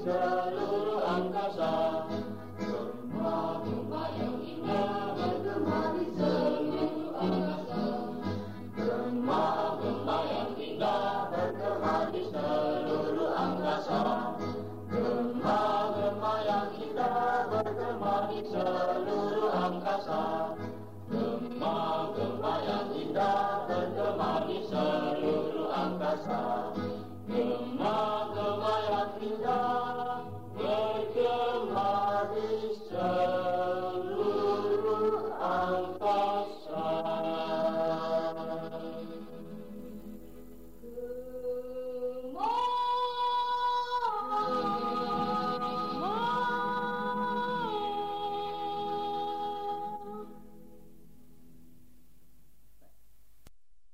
seluruh angkasa. Gema-gema yang indah bergema di seluruh angkasa. Gema-gema yang indah bergema di seluruh angkasa. Gema-gema yang indah bergema di seluruh angkasa. Gema-gema yang indah bergema di seluruh angkasa. Gema love.